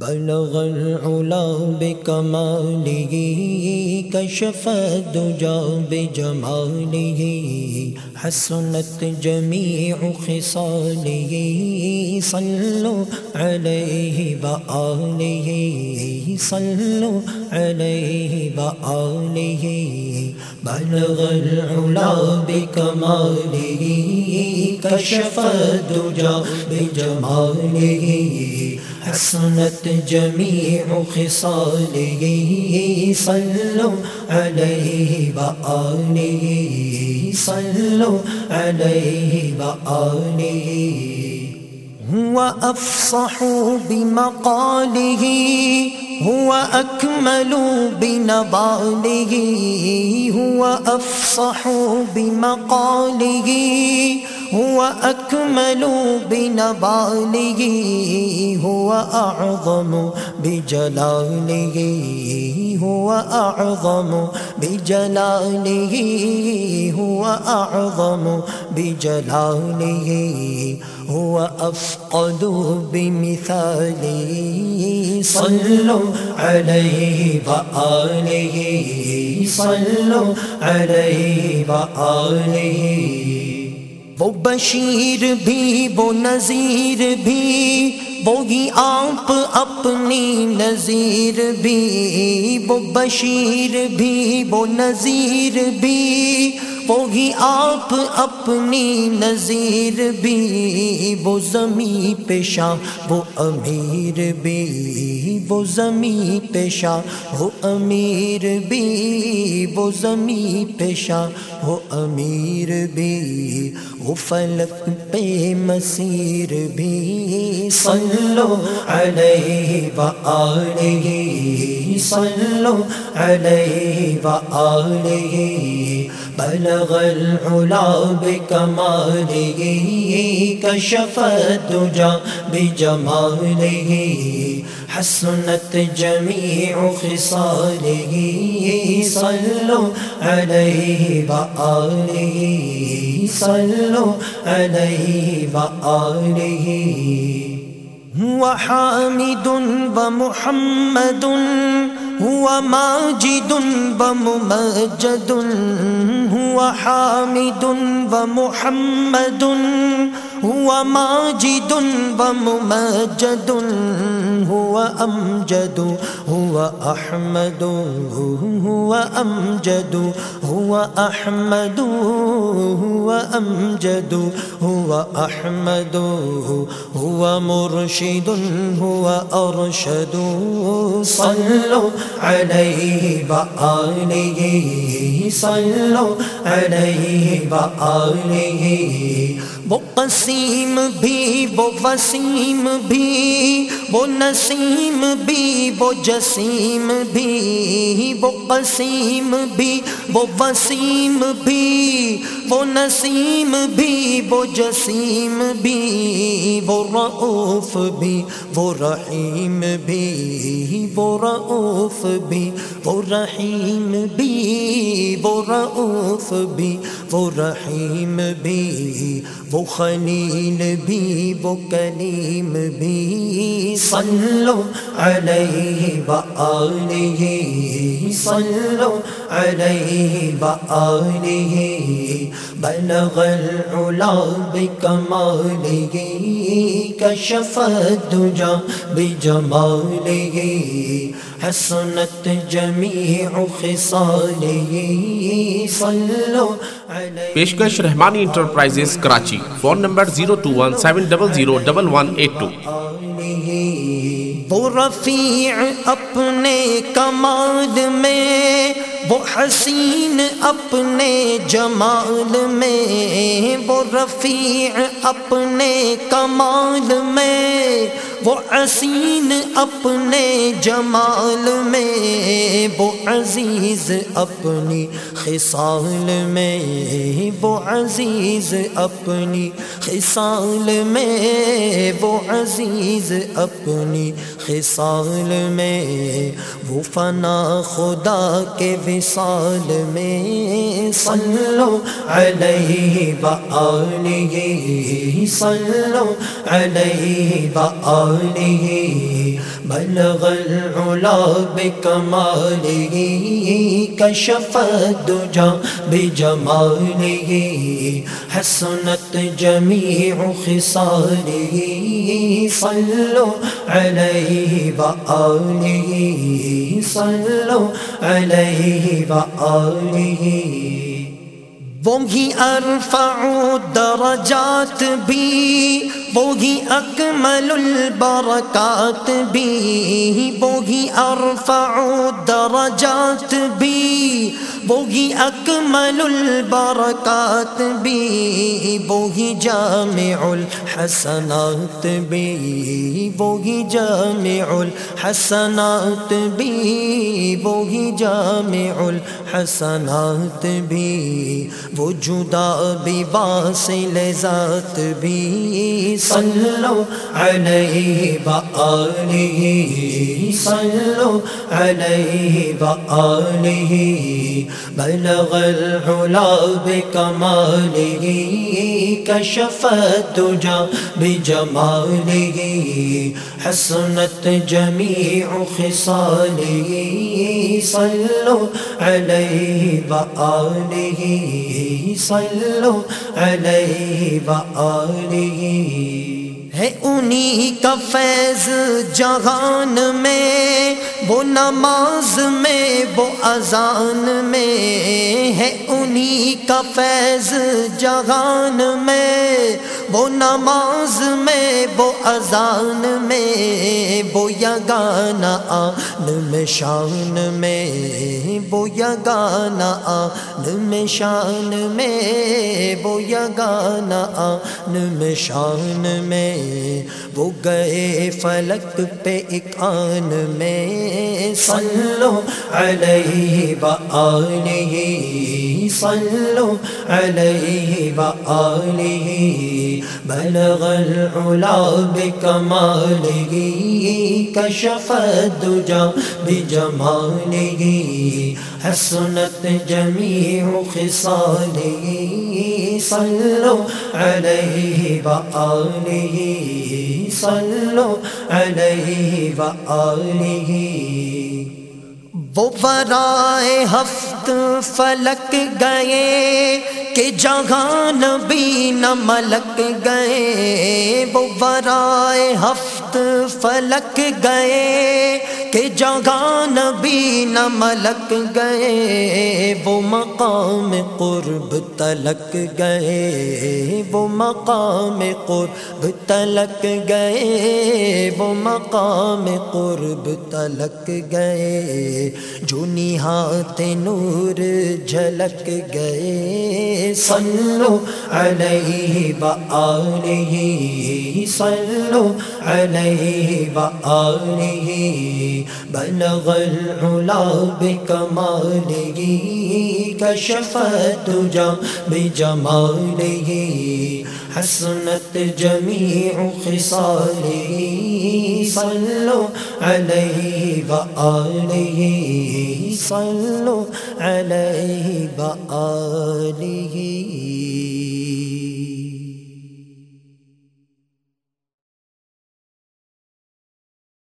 بلغ العلا بكماله کشف الدجى بجماله حسنت جميع خصاله صلوا عليه بآله صلوا عليه بآله بلغ العلا بكماله كشف الدجى بجماله حسنت جميع خصاله صلوا عليه بآله صلوا عليه بآله هو أفصح بمقاله هو أكمل بنضاله هو أفصح بمقاله. هو أكمل بنباله، هو أعظم بجلاله، هو أعظم بجلاله، هو أعظم بجلاله، هو أفقد بمثاله، صلوا عليه وآله، صلوا عليه وآله. وہ بشیر بھی، وہ نذیر بھی، وہی آپ اپنی نذیر بھی، وہ بشیر بھی، وہ نذیر بھی، وہی آپ اپنی نظیر بھی، وہ زمیں پیشہ وہ امیر بھی، وہ زمیں پیشہ وہ امیر بھی، وہ زمیں پیشہ وہ امیر بھی وہ فلک پہ مسیر بھی صلو علیہ وآلہ صلو علیہ وآلہ بلغ العلا بکماله کشف الدجا بجماله حسنت جميع خصاله، صلوا عليه وآله صلوا عليه وآله هو حامد ومحمد، هو ماجد وممجد، هو حامد ومحمد هو ماجد وممجد، هو أمجد، هو أحمد، هو أمجد، هو أحمد، هو أمجد، هو أحمد، هو مرشد، هو أرشد. صلوا عليه وآله، صلوا عليه وآله. وہ قسیم بھی وہ وسیم بھی وہ نسیم بھی وہ جسیم بھی وہ قسیم بھی وہ وسیم بھی وہ نسیم بھی وہ جسیم بھی وہ رعوف بھی وہ رحیم بھی وہ رعوف بھی وہ رحیم بھی وہ رعوف بھی وہ رحیم بھی، وہ خلیل بھی، وہ کلیم بھی۔ صلو علیہ وآلہ صلو علیہ وآلہ بلغ العلا بکمالہ، کشف الدجا بجمالہ۔ حسنت جميع خصاله صلوا عليه پیشکش Rahmani enterprises Karachi. Phone number zero two one seven double zero double one eight two. وہ رفیع اپنے کمال میں، وہ حسین اپنے جمال میں۔ وہ رفیع اپنے کمال میں وہ حسین اپنے جمال میں، وہ عزیز اپنی خصال میں، وہ عزیز اپنی خصال میں، وہ عزیز اپنی خصال میں، وہ فنا خدا کے وصال میں، صلو علیہ وآلہ صلو علیہ وآلہ وآله بلغ العلا بكماله كشف الدجى بجماله حسنت جميع خصاله صلوا عليه وآله صلوا عليه وآله وہی ارفع درجات بھی وہی اکمل البرکات بھی وہی ارفع درجات بھی وہی اکمل البرکات بھی وہی جامع الحسنات بھی وہی جامع الحسنات بھی وہی جامع الحسنات بھی وہ جدا بھی باصل ذات بھی صلو علیہ وآلہ صلو علیہ وآلہ بلغ العلا بکمالہ کشف الدجا بجمالہ حسنت جمیع خصالہ صلو علیہ وآلہ صلو علیہ وآلہ ہے انہی کا فیض جہان میں، وہ نماز میں، وہ اذان میں ہے انہی کا فیض جہان میں۔ وہ نماز میں، وہ اذان میں، وہ یگانا آن میں شان میں، وہ یگانا آن میں شان میں، وہ یگانا آن میں شان میں۔ وہ گئے فلک پہ ایک آن میں صلو علیہ وآلہ صلو علیہ وآلہ بلغ العلا بکمالہ کشف الدجا بجمالہ حسنت جمیع خصالہ صلو علیہ وآلہ صلو علیہ وآلہ وہ برائے ہفت فلک گئے کہ جہان بھی نہ ملک گئے وہ برائے ہفت فلک گئے کہ جہان بھی نہ ملک گئے، وہ مقام قرب تلک گئے، وہ مقام قرب تلک گئے، وہ مقام قرب تلک گئے، جو نہات نور جھلک گئے۔ صلو علیہ وآلہ صلو علیہ وآلہ بلغ العلا بکمالہ کشف الدجا بجمالہ حسنت جمیع خصالہ صلو علیہ وآلہ صلو علیہ وآلہ